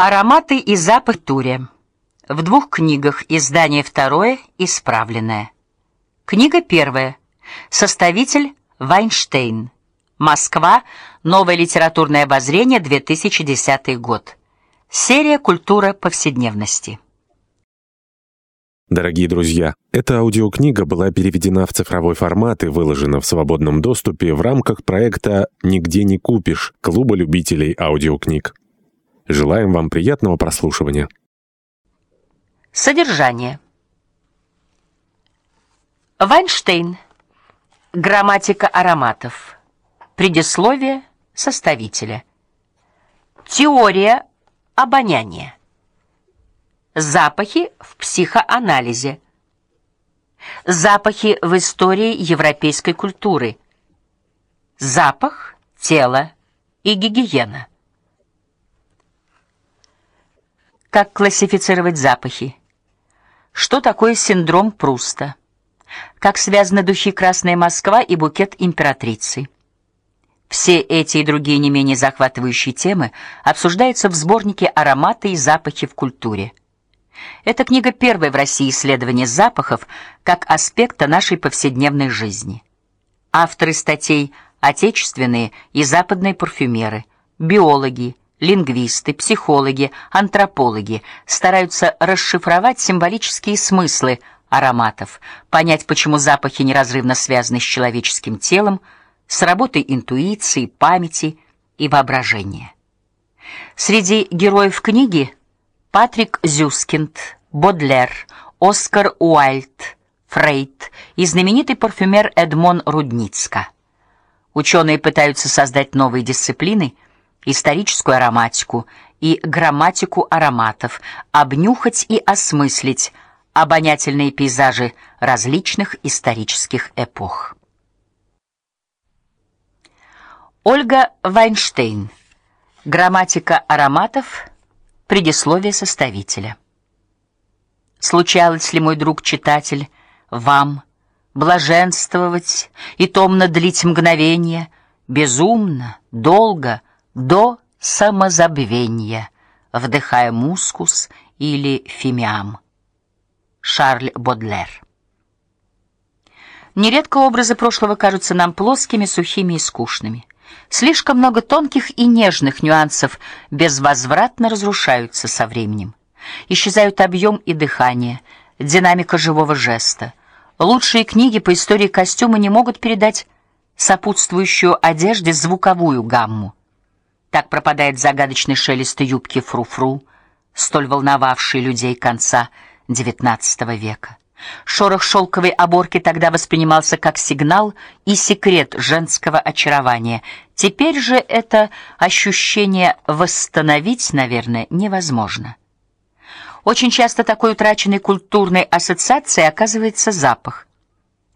Ароматы и запах туре. В двух книгах. Издание второе, исправленное. Книга первая. Составитель Вайнштейн. Москва. Новое литературное обозрение, 2010 год. Серия Культура повседневности. Дорогие друзья, эта аудиокнига была переведена в цифровой формат и выложена в свободном доступе в рамках проекта Нигде не купишь Клуба любителей аудиокниг. Желаем вам приятного прослушивания. Содержание. Вайнштейн. Грамматика ароматов. Предисловие составителя. Теория обоняния. Запахи в психоанализе. Запахи в истории европейской культуры. Запах, тело и гигиена. Как классифицировать запахи? Что такое синдром Пруста? Как связаны духи Красная Москва и букет императрицы? Все эти и другие не менее захватывающие темы обсуждаются в сборнике Ароматы и запахи в культуре. Эта книга первая в России исследование запахов как аспекта нашей повседневной жизни. Авторы статей отечественные и западные парфюмеры, биологи, лингвисты, психологи, антропологи стараются расшифровать символические смыслы ароматов, понять, почему запахи неразрывно связаны с человеческим телом, с работой интуиции, памяти и воображения. Среди героев книги Патрик Зюскинд, Бодлер, Оскар Уайльд, Фрейд и знаменитый парфюмер Эдмон Рудницка. Ученые пытаются создать новые дисциплины – историческую ароматику и грамматику ароматов, обнюхать и осмыслить обонятельные пейзажи различных исторических эпох. Ольга Вайнштейн. Грамматика ароматов. Предисловие составителя. Случалось ли, мой друг читатель, вам блаженствовать и томно длить мгновение, безумно, долго, до самозабвения, вдыхая мускус или фимиам. Шарль Бодлер. Нередко образы прошлого кажутся нам плоскими, сухими и скучными. Слишком много тонких и нежных нюансов безвозвратно разрушаются со временем. Исчезают объем и дыхание, динамика живого жеста. Лучшие книги по истории костюма не могут передать сопутствующую одежде звуковую гамму. Так пропадает загадочный шелест юбки фру-фру, столь волновавший людей конца XIX века. Шорох шелковой оборки тогда воспринимался как сигнал и секрет женского очарования. Теперь же это ощущение восстановить, наверное, невозможно. Очень часто такой утраченной культурной ассоциацией оказывается запах.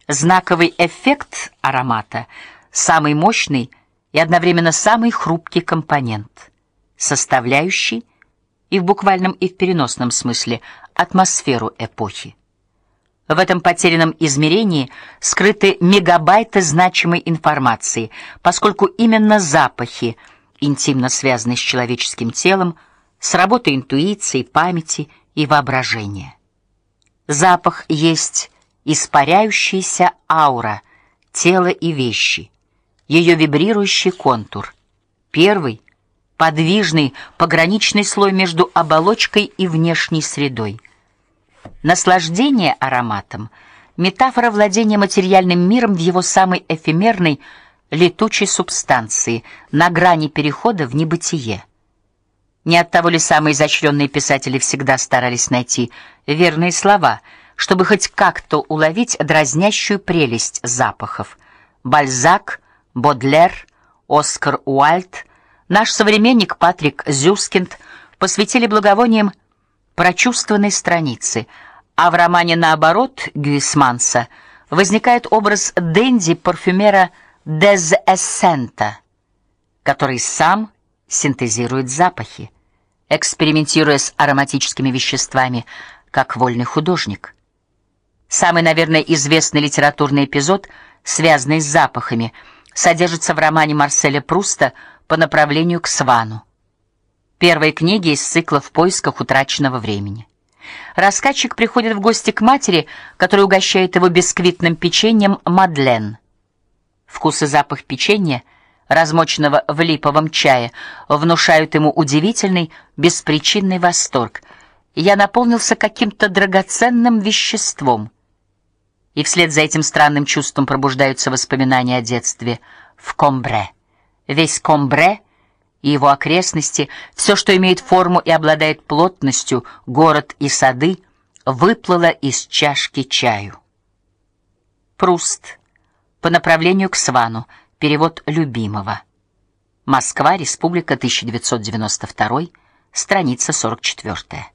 Знаковый эффект аромата, самый мощный – и одновременно самый хрупкий компонент, составляющий и в буквальном и в переносном смысле атмосферу эпохи. В этом потерянном измерении скрыты мегабайты значимой информации, поскольку именно запахи интимно связаны с человеческим телом, с работой интуиции, памяти и воображения. Запах есть испаряющаяся аура тела и вещи, ее вибрирующий контур. Первый подвижный пограничный слой между оболочкой и внешней средой. Наслаждение ароматом метафора владения материальным миром в его самой эфемерной летучей субстанции, на грани перехода в небытие. Не от того ли самые изощренные писатели всегда старались найти верные слова, чтобы хоть как-то уловить дразнящую прелесть запахов. Бальзак Бодлер, Оскар Уайльд, наш современник Патрик Зюскинд посвятили благовониям прочувствованной страницы, а в романе наоборот Гюисманса возникает образ денди-парфюмера Дез Эссента, который сам синтезирует запахи, экспериментируя с ароматическими веществами, как вольный художник. Самый, наверное, известный литературный эпизод, связанный с запахами – содержится в романе Марселя Пруста по направлению к Свану. первой книги из цикла В поисках утраченного времени. Рассказчик приходит в гости к матери, которая угощает его бисквитным печеньем Мадлен. Вкус и запах печенья, размоченного в липовом чае, внушают ему удивительный, беспричинный восторг. Я наполнился каким-то драгоценным веществом. И вслед за этим странным чувством пробуждаются воспоминания о детстве в Комбре. Весь Комбре — и его окрестности, все, что имеет форму и обладает плотностью, город и сады, выплыло из чашки чаю. Пруст по направлению к Свану. Перевод любимого. Москва, Республика, 1992, страница 44.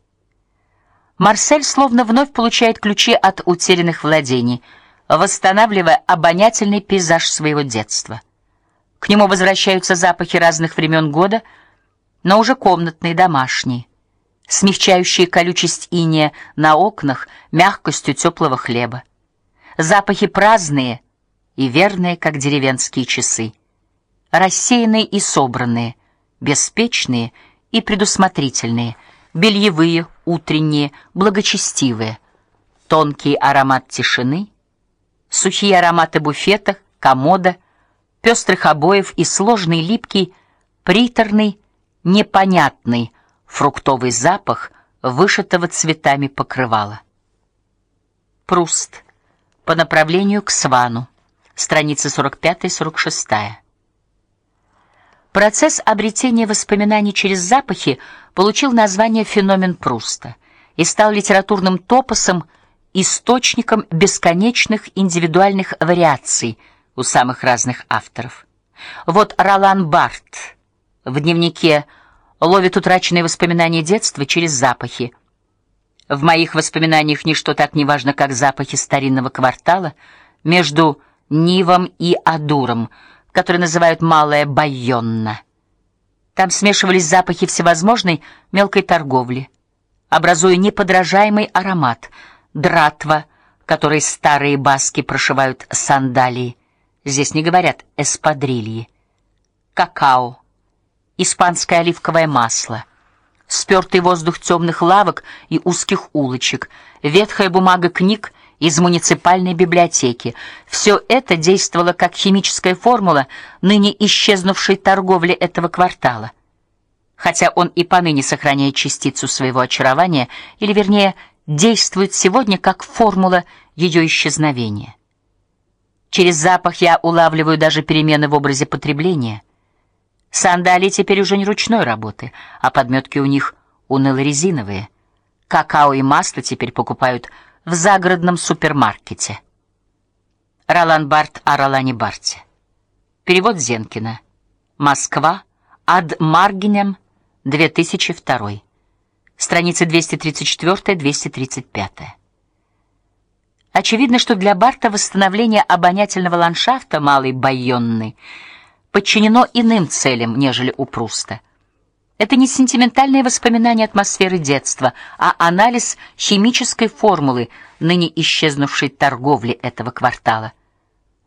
Марсель словно вновь получает ключи от утерянных владений, восстанавливая обонятельный пейзаж своего детства. К нему возвращаются запахи разных времен года, но уже комнатные, домашние, смягчающие колючесть инея на окнах мягкостью теплого хлеба. Запахи праздные и верные, как деревенские часы, рассеянные и собранные, беспечные и предусмотрительные, бельевые, утренние, благочестивые, тонкий аромат тишины, сухие ароматы буфета, комода — пестрых обоев и сложный липкий, приторный, непонятный фруктовый запах вышитого цветами покрывала. Пруст по направлению к Свану. Страница 45-46. Процесс обретения воспоминаний через запахи получил название феномен Пруста и стал литературным топосом, источником бесконечных индивидуальных вариаций – у самых разных авторов. Вот Ролан Барт в дневнике ловит утраченные воспоминания детства через запахи. В моих воспоминаниях ничто так не важно, как запахи старинного квартала между Нивом и Адуром, который называют Малая Байонна. Там смешивались запахи всевозможной мелкой торговли, образуя неподражаемый аромат дратва, которой старые баски прошивают сандалии, Здесь не говорят эспадрильи. Какао, испанское оливковое масло, спёртый воздух темных лавок и узких улочек, ветхая бумага книг из муниципальной библиотеки. Все это действовало как химическая формула ныне исчезнувшей торговли этого квартала. Хотя он и поныне сохраняет частицу своего очарования, или вернее, действует сегодня как формула ее исчезновения. Через запах я улавливаю даже перемены в образе потребления. Сандалии теперь уже не ручной работы, а подметки у них уныло-резиновые. Какао и масло теперь покупают в загородном супермаркете. Ролан Барт о Ролане Барте. Перевод Зенкина. Москва. Ад Маргинем, 2002. Страницы 234-235. Очевидно, что для Барта восстановление обонятельного ландшафта Малой Байонны подчинено иным целям, нежели у Пруста. Это не сентиментальные воспоминания атмосферы детства, а анализ химической формулы ныне исчезнувшей торговли этого квартала.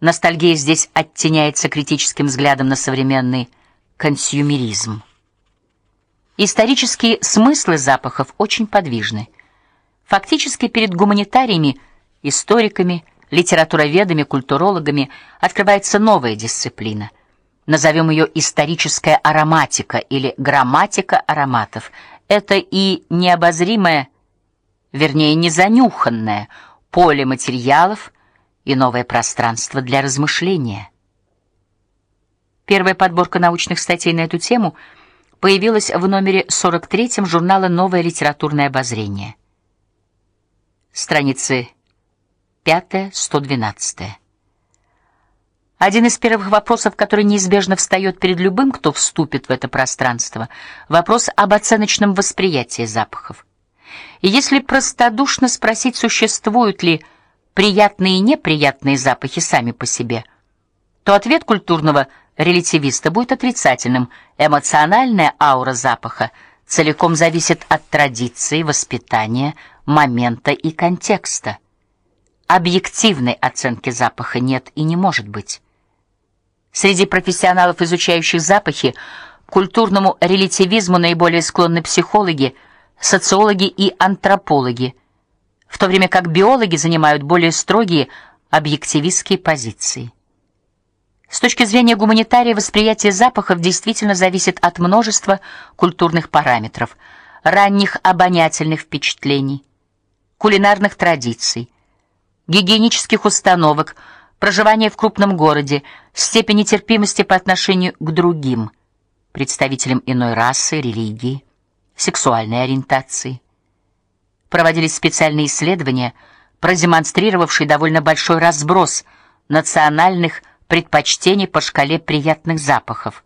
Ностальгия здесь оттеняется критическим взглядом на современный консюмеризм. Исторические смыслы запахов очень подвижны. Фактически перед гуманитариями историками, литературоведами, культурологами открывается новая дисциплина. Назовем ее историческая ароматика или грамматика ароматов. Это и необозримое, вернее, незанюханное поле материалов и новое пространство для размышления. Первая подборка научных статей на эту тему появилась в номере 43 журнала Новое литературное обозрение. Страницы 105-112. Один из первых вопросов, который неизбежно встает перед любым, кто вступит в это пространство, вопрос об оценочном восприятии запахов. И если простодушно спросить, существуют ли приятные и неприятные запахи сами по себе, то ответ культурного релятивиста будет отрицательным. Эмоциональная аура запаха целиком зависит от традиции, воспитания, момента и контекста. Объективной оценки запаха нет и не может быть. Среди профессионалов, изучающих запахи, К культурному релятивизму наиболее склонны психологи, социологи и антропологи, в то время как биологи занимают более строгие объективистские позиции. С точки зрения гуманитария восприятие запахов действительно зависит от множества культурных параметров: ранних обонятельных впечатлений, кулинарных традиций, гигиенических установок, проживания в крупном городе, степени терпимости по отношению к другим представителям иной расы, религии, сексуальной ориентации. Проводились специальные исследования, продемонстрировавшие довольно большой разброс национальных предпочтений по шкале приятных запахов.